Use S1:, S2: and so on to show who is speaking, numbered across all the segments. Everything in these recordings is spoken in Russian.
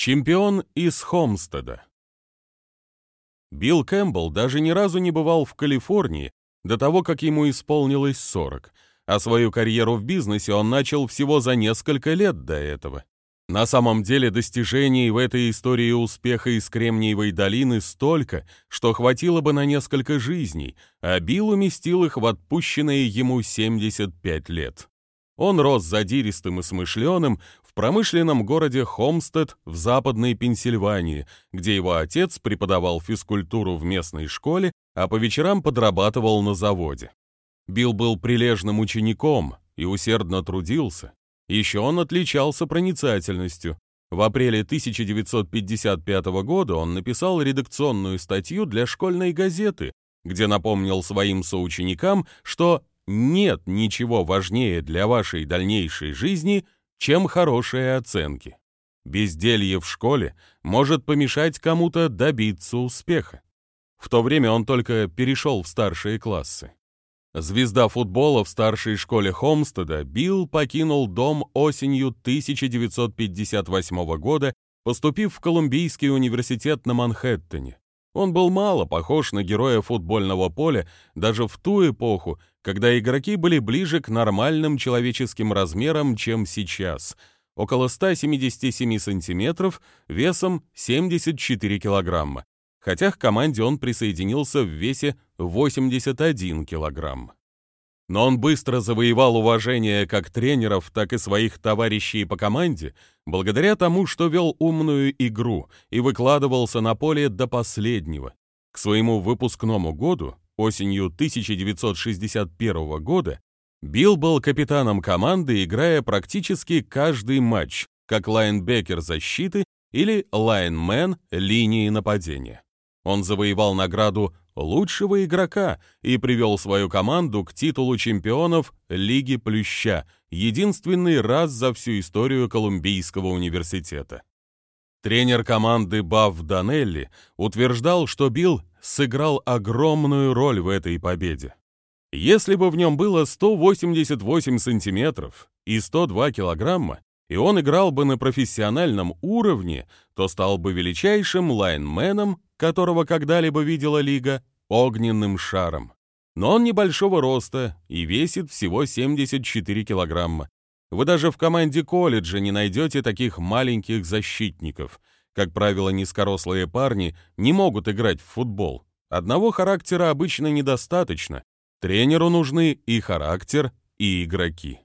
S1: Чемпион из Хомстеда. Билл Кэмпбелл даже ни разу не бывал в Калифорнии до того, как ему исполнилось 40, а свою карьеру в бизнесе он начал всего за несколько лет до этого. На самом деле достижений в этой истории успеха из Кремниевой долины столько, что хватило бы на несколько жизней, а Билл уместил их в отпущенные ему 75 лет. Он рос задиристым и смышленым промышленном городе Хомстед в западной Пенсильвании, где его отец преподавал физкультуру в местной школе, а по вечерам подрабатывал на заводе. Билл был прилежным учеником и усердно трудился. Еще он отличался проницательностью. В апреле 1955 года он написал редакционную статью для школьной газеты, где напомнил своим соученикам, что нет ничего важнее для вашей дальнейшей жизни, чем хорошие оценки. Безделье в школе может помешать кому-то добиться успеха. В то время он только перешел в старшие классы. Звезда футбола в старшей школе Хомстеда, Билл покинул дом осенью 1958 года, поступив в Колумбийский университет на Манхэттене. Он был мало похож на героя футбольного поля даже в ту эпоху, когда игроки были ближе к нормальным человеческим размерам, чем сейчас. Около 177 сантиметров, весом 74 килограмма. Хотя к команде он присоединился в весе 81 килограмм. Но он быстро завоевал уважение как тренеров, так и своих товарищей по команде, благодаря тому, что вел умную игру и выкладывался на поле до последнего. К своему выпускному году, осенью 1961 года, Билл был капитаном команды, играя практически каждый матч, как лайнбекер защиты или лайнмен линии нападения. Он завоевал награду лучшего игрока и привел свою команду к титулу чемпионов Лиги Плюща, единственный раз за всю историю Колумбийского университета. Тренер команды Бав Данелли утверждал, что Билл сыграл огромную роль в этой победе. Если бы в нем было 188 сантиметров и 102 килограмма, и он играл бы на профессиональном уровне, то стал бы величайшим лайнменом которого когда-либо видела Лига, огненным шаром. Но он небольшого роста и весит всего 74 килограмма. Вы даже в команде колледжа не найдете таких маленьких защитников. Как правило, низкорослые парни не могут играть в футбол. Одного характера обычно недостаточно. Тренеру нужны и характер, и игроки.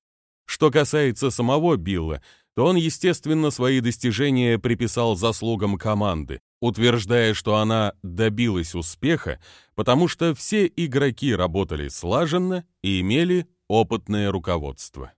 S1: Что касается самого Билла, то он, естественно, свои достижения приписал заслугам команды, утверждая, что она добилась успеха, потому что все игроки работали слаженно и имели опытное руководство.